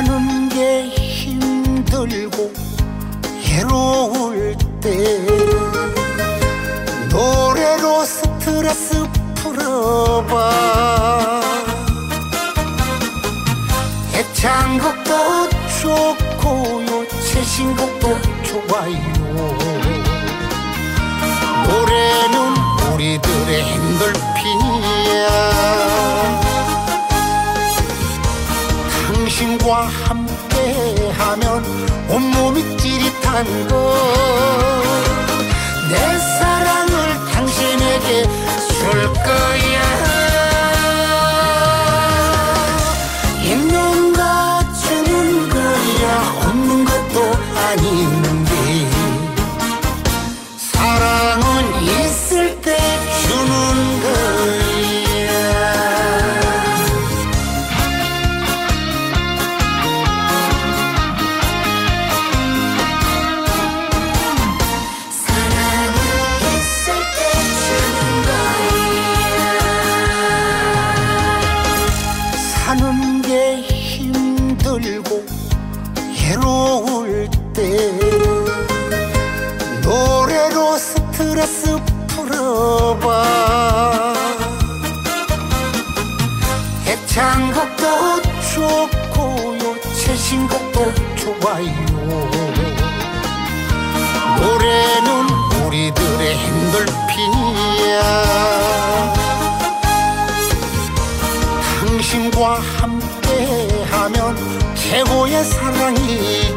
사는 게 힘들고 괴로울 때 노래로 스트레스 풀어봐. 애창곡도 좋고요 최신곡도 좋아요. 한 것내 사랑을 당신에게 줄 거야. 있는 것 주는 거야. 없는 것도 아닌데 스트레스 풀어봐. 애창곡도 좋고요 최신곡도 좋아요. 노래는 우리들의 엔돌핀이야. 당신과 함께하면 최고의 사랑이지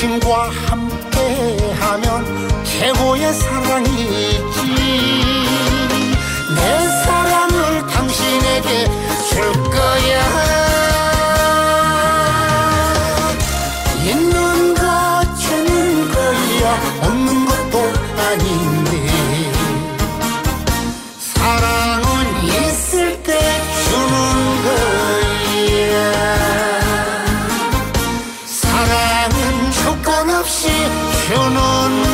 당신과 함께하면 최고의 사랑이지 no, no.